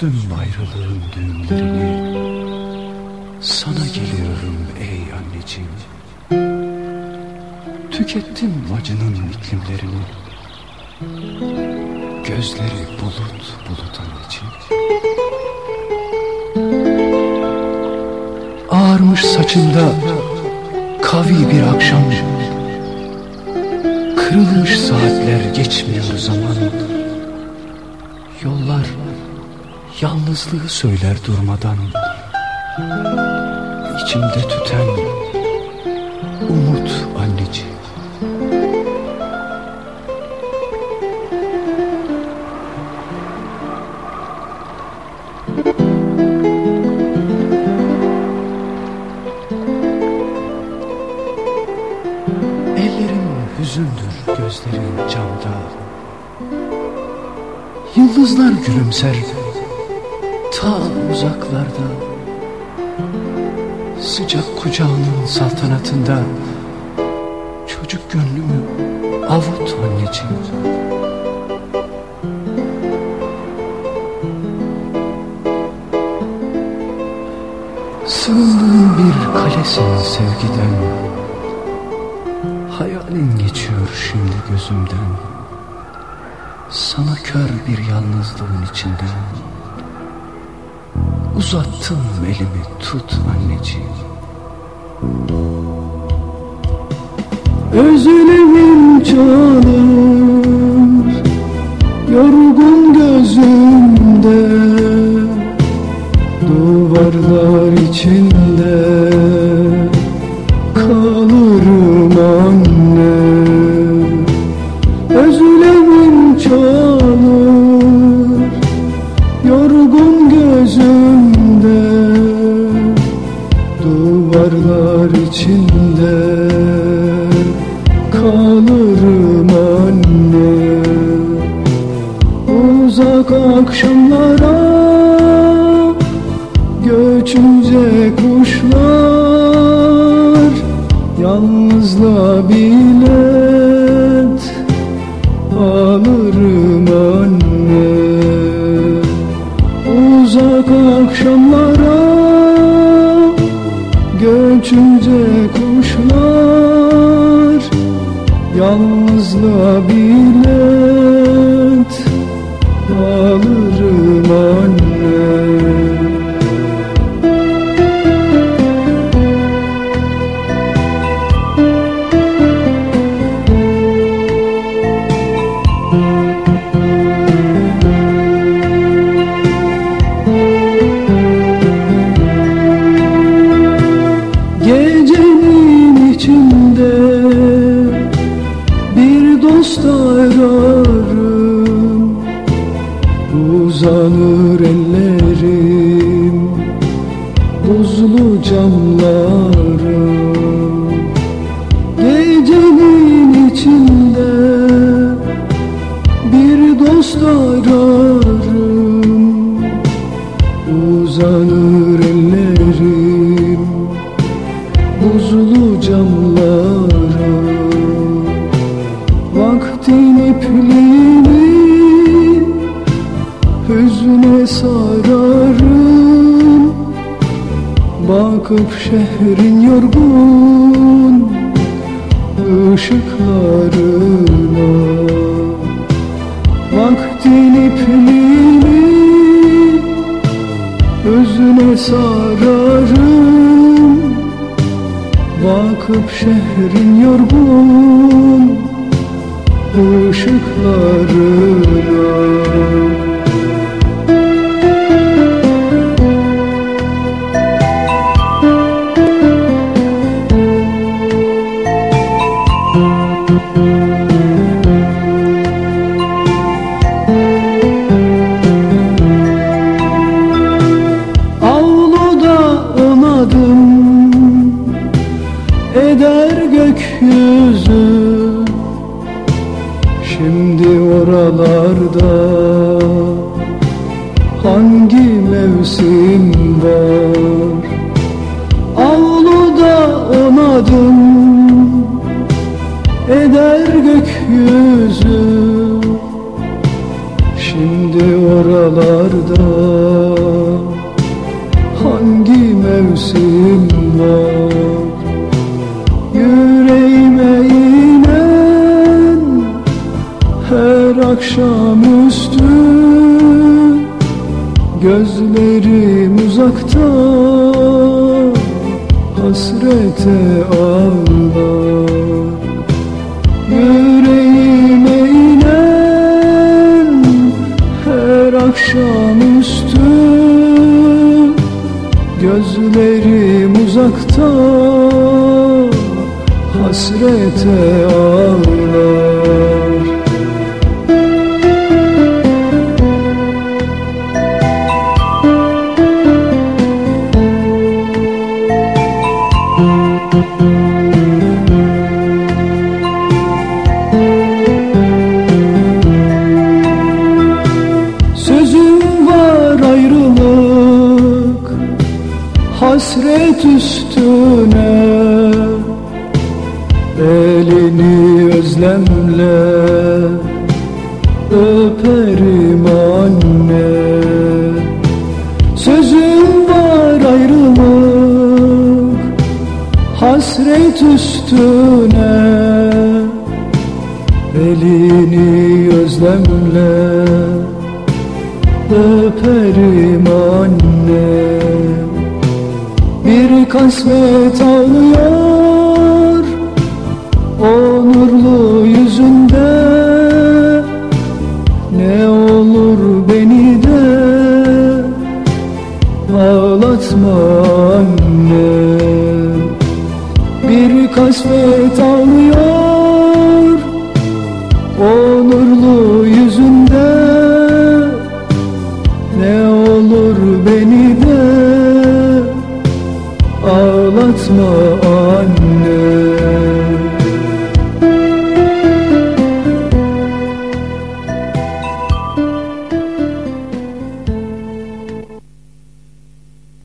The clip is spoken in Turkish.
Çözdüm ayrılığın düğümlerini Sana geliyorum ey anneciğim. Tükettim acının iklimlerini. Gözleri bulut bulut anneciğim. Ağarmış saçında kavi bir akşam. Kırılmış saatler geçmiyor zaman. Yollar yalnızlığı söyler durmadan. İçimde tüten umut anneciğim. Ellerin hüzündür gözlerin camda. Yıldızlar gülümser ta uzaklarda Sıcak kucağının saltanatında Çocuk gönlümü avut anneciğim. Sığındığın bir kalesin sevgiden Hayalin geçiyor şimdi gözümden. Sana kör bir yalnızlığın içinden Uzattım elimi tut anneciğim. Özlemim çalır Yorgun gözümde Duvarlar içinde Duvarlar içinde kalırım anne. Uzak akşamlara göçünce kuşlar Yalnızlığa bilet alırım anne. Uzak akşamlara göçünce kuşlar Yalnızlığa bilet Uzanır ellerim buzlu camlarım. Gecenin içinde bir dost ararım hüzne sararım. Bakıp şehrin yorgun ışıklarına. Vaktin ipliğini hüzne sararım. Vakıf şehrin yorgun ışıklarına şimdi oralarda Hangi mevsim var? Avluda onadım Eder gökyüzü. Şimdi oralarda Hangi mevsim var? Akşamüstü. Gözlerim uzakta hasrete ağlar Yüreğime inen her akşamüstü. Gözlerim uzakta hasrete ağlar Elini özlemle Öperim anne. Sözüm var ayrılık Hasret üstüne. Elini özlemle öperim anne. Bir kasvet ağlıyor ağlatma anne.